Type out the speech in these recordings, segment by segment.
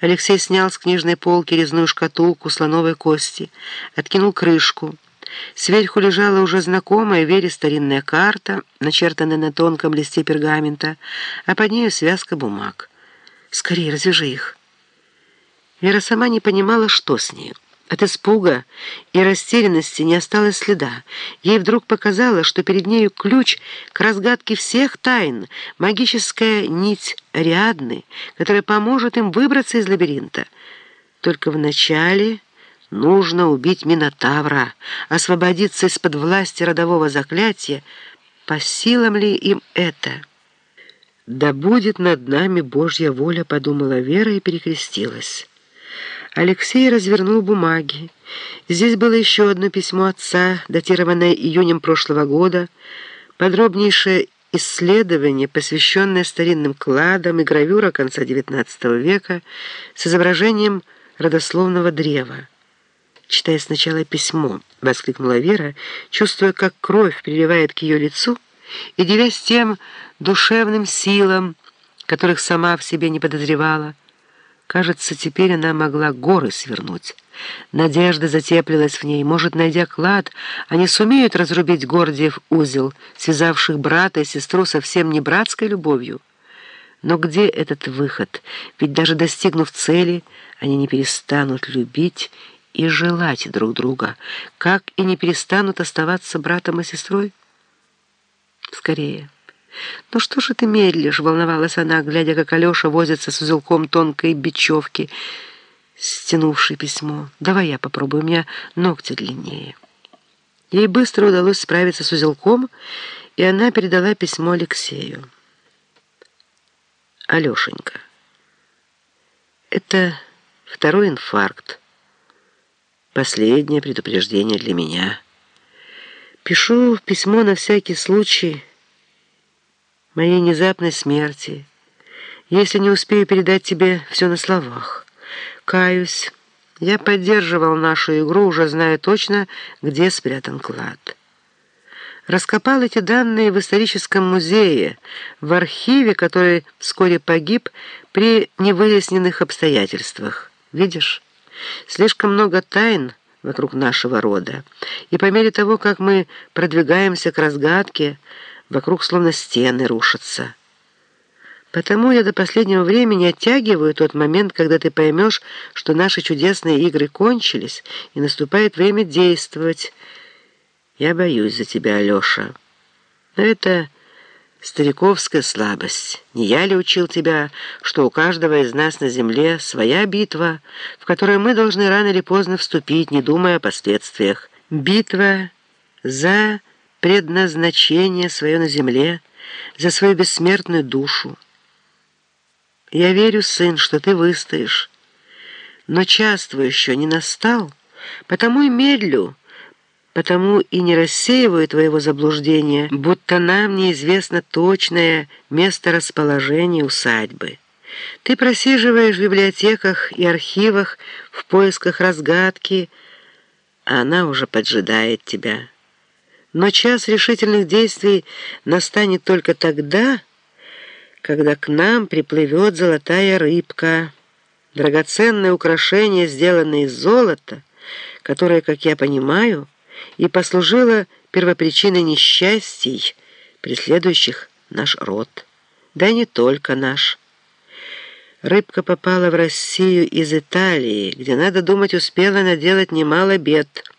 Алексей снял с книжной полки резную шкатулку слоновой кости, откинул крышку. Сверху лежала уже знакомая Вере старинная карта, начертанная на тонком листе пергамента, а под нею связка бумаг. «Скорее, развяжи их». Вера сама не понимала, что с ней. От испуга и растерянности не осталось следа. Ей вдруг показалось, что перед нею ключ к разгадке всех тайн, магическая нить Ариадны, которая поможет им выбраться из лабиринта. Только вначале нужно убить Минотавра, освободиться из-под власти родового заклятия. По силам ли им это? «Да будет над нами Божья воля», — подумала Вера и перекрестилась. Алексей развернул бумаги. Здесь было еще одно письмо отца, датированное июнем прошлого года, подробнейшее исследование, посвященное старинным кладам и гравюра конца XIX века с изображением родословного древа. Читая сначала письмо, воскликнула Вера, чувствуя, как кровь приливает к ее лицу и девясь тем душевным силам, которых сама в себе не подозревала, Кажется, теперь она могла горы свернуть. Надежда затеплилась в ней. Может, найдя клад, они сумеют разрубить Гордиев узел, связавших брата и сестру совсем не братской любовью. Но где этот выход? Ведь даже достигнув цели, они не перестанут любить и желать друг друга, как и не перестанут оставаться братом и сестрой. Скорее. «Ну что же ты медлишь?» — волновалась она, глядя, как Алеша возится с узелком тонкой бечевки, стянувшей письмо. «Давай я попробую, у меня ногти длиннее». Ей быстро удалось справиться с узелком, и она передала письмо Алексею. «Алешенька, это второй инфаркт. Последнее предупреждение для меня. Пишу письмо на всякий случай» моей внезапной смерти, если не успею передать тебе все на словах. Каюсь, я поддерживал нашу игру, уже зная точно, где спрятан клад. Раскопал эти данные в историческом музее, в архиве, который вскоре погиб при невыясненных обстоятельствах. Видишь, слишком много тайн вокруг нашего рода, и по мере того, как мы продвигаемся к разгадке, Вокруг словно стены рушатся. Потому я до последнего времени оттягиваю тот момент, когда ты поймешь, что наши чудесные игры кончились, и наступает время действовать. Я боюсь за тебя, Алеша. Но это стариковская слабость. Не я ли учил тебя, что у каждого из нас на земле своя битва, в которой мы должны рано или поздно вступить, не думая о последствиях? Битва за предназначение свое на земле, за свою бессмертную душу. Я верю, сын, что ты выстоишь, но час твой еще не настал, потому и медлю, потому и не рассеиваю твоего заблуждения, будто нам неизвестно точное место расположения усадьбы. Ты просиживаешь в библиотеках и архивах в поисках разгадки, а она уже поджидает тебя». Но час решительных действий настанет только тогда, когда к нам приплывет золотая рыбка, драгоценное украшение, сделанное из золота, которое, как я понимаю, и послужило первопричиной несчастий, преследующих наш род. Да не только наш. Рыбка попала в Россию из Италии, где, надо думать, успела наделать немало бед –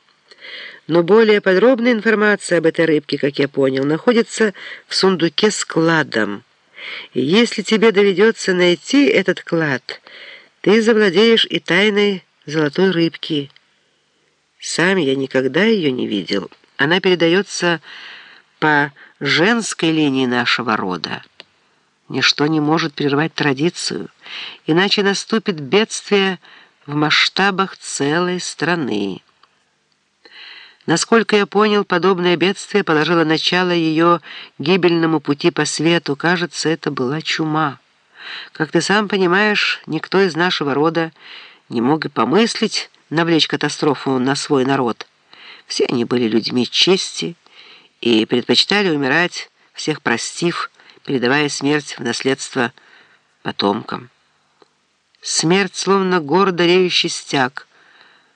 но более подробная информация об этой рыбке, как я понял, находится в сундуке с кладом. И если тебе доведется найти этот клад, ты завладеешь и тайной золотой рыбки. Сам я никогда ее не видел. Она передается по женской линии нашего рода. Ничто не может прервать традицию, иначе наступит бедствие в масштабах целой страны. Насколько я понял, подобное бедствие положило начало ее гибельному пути по свету. Кажется, это была чума. Как ты сам понимаешь, никто из нашего рода не мог и помыслить навлечь катастрофу на свой народ. Все они были людьми чести и предпочитали умирать, всех простив, передавая смерть в наследство потомкам. Смерть, словно гордо реющий стяг,